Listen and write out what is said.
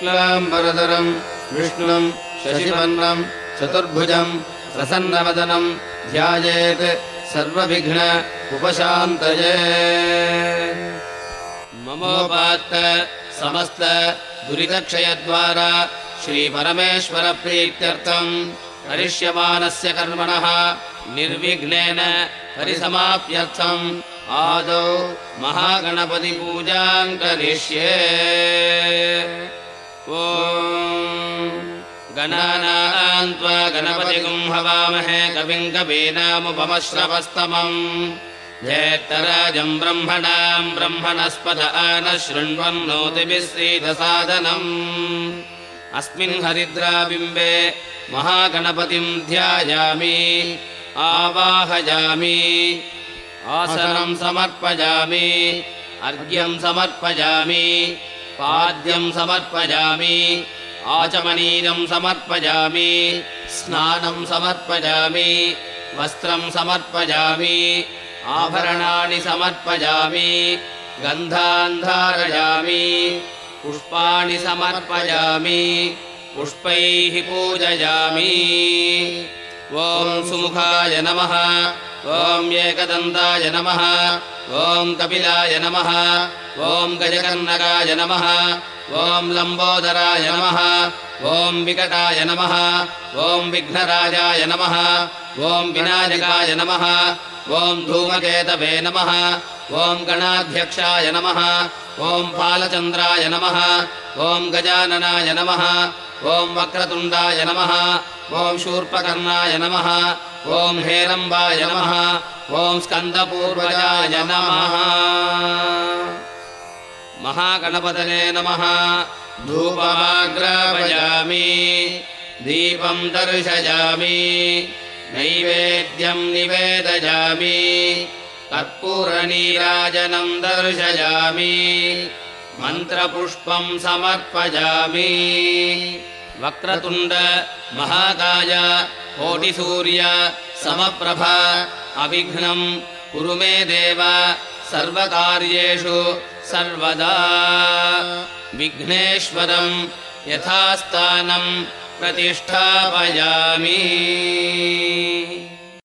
शुक्लाम्बरधरम् विष्णुम् शशिवर्णम् चतुर्भुजम् प्रसन्नवदनम् ध्यायेत् सर्वविघ्न उपशान्तये। ममोपात्त समस्त दुरितक्षयद्वारा श्रीपरमेश्वरप्रीत्यर्थम् करिष्यमानस्य कर्मणः निर्विघ्नेन परिसमाप्यर्थम् आदौ महागणपतिपूजाम् करिष्ये गणानाम् त्वा गणपतिगुम् हवामहे कवीनामुपमश्रवस्तमम्। जेत्तराजम् ब्रह्मणाम् ब्रह्मणस्पद आनः शृण्वन्नोतिभिः सीदसादनम् अस्मिन् हरिद्राबिम्बे महागणपतिम् ध्यायामि आवाहयामि। आसनम् समर्पयामि अर्घ्यम् समर्पयामि पाद्यम् समर्पयामि आचमनीयम् समर्पयामि स्नानम् समर्पयामि वस्त्रम् समर्पयामि आभरणानि समर्पयामि गन्धान् धारयामि पुष्पाणि समर्पयामि पुष्पैः पूजयामि। ॐ सुमुखाय नमः ॐ एकदन्ताय नमः ॐ कपिलाय नमः ॐ गजकर्णकाय नमः ॐ लम्बोदराय नमः ॐ विकटाय नमः ॐ विघ्नराजाय नमः ॐ विनायकाय नमः ॐ धूमकेतवे नमः ॐ गणाध्यक्षाय नमः ॐ फालचन्द्राय नमः ॐ गजाननाय नमः ॐ वक्रतुण्डाय नमः ॐ शूर्पकर्णाय नमः ॐ हेरम्बाय नमः ॐ स्कन्दपूर्वजाय नमः महागणपतये नमः। धूपमाग्रापयामि दीपम् दर्शयामि नैवेद्यम् निवेदयामि कर्पूरनीराजनम् दर्शयामि मन्त्रपुष्पम् समर्पयामि वक्रतुण्ड महाकाय कोटिसूर्य समप्रभ अविघ्नम् कुरु मे देव सर्वकार्येषु सर्वदा विघ्नेश्वरम् यथास्थानम् प्रतिष्ठापयामि